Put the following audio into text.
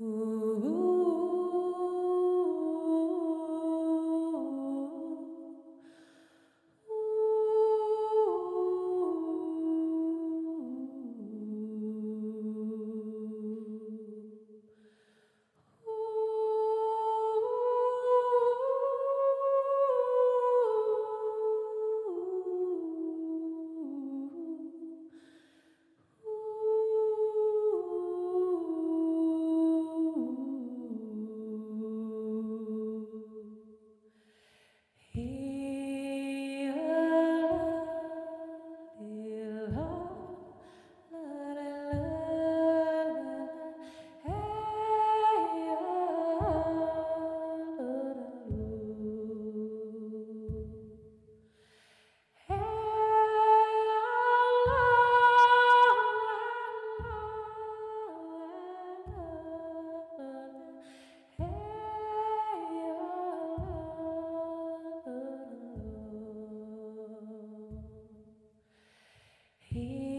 Ooh. Feel.